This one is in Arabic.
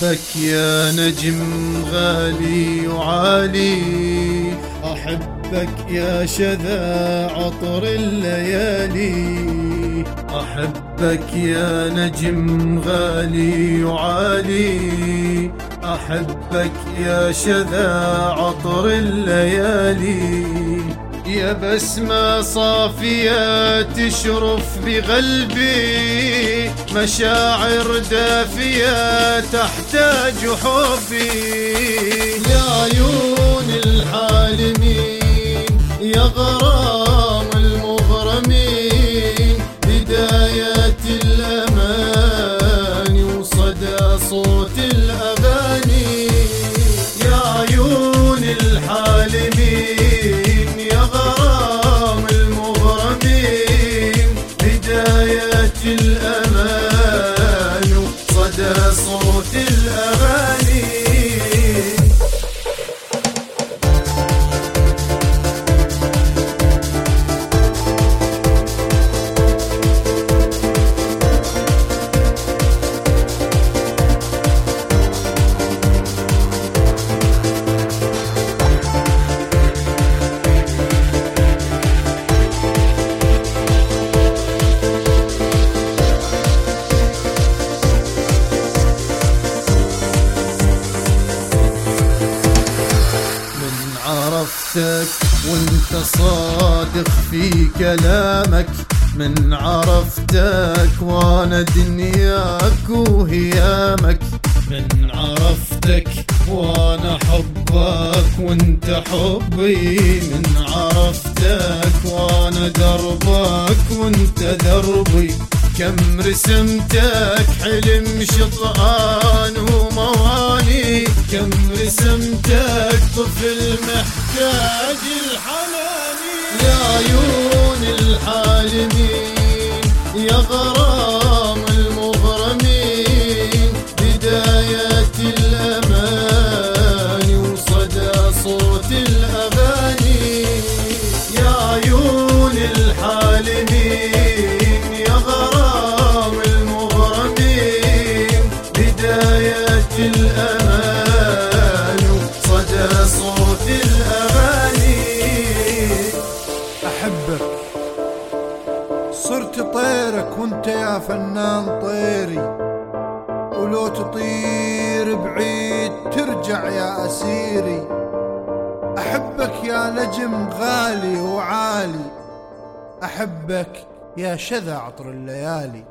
أحبك يا نجم غالي وعالي أحبك يا شذا عطر الليالي. أحبك يا نجم غالي وعالي أحبك يا شذا عطر الليالي. يا بسمة صافية تشرف بقلبي مشاعر دافية تحتاج حبي. يا عيون الحالمين يا غرام عرفتك وانت صادق في كلامك. من عرفتك وأنا دنياك وهيامك. من عرفتك وأنا حبك وانت حبي. من عرفتك وأنا دربك وانت دربي. كم رسمتك حلم شطآن ومواني كم رسمتك طفل محتاج الحناني يا عيون الحالمين يا غرام فنان طيري ولو تطير بعيد ترجع يا أسيري. أحبك يا نجم غالي وعالي أحبك يا شذا عطر الليالي.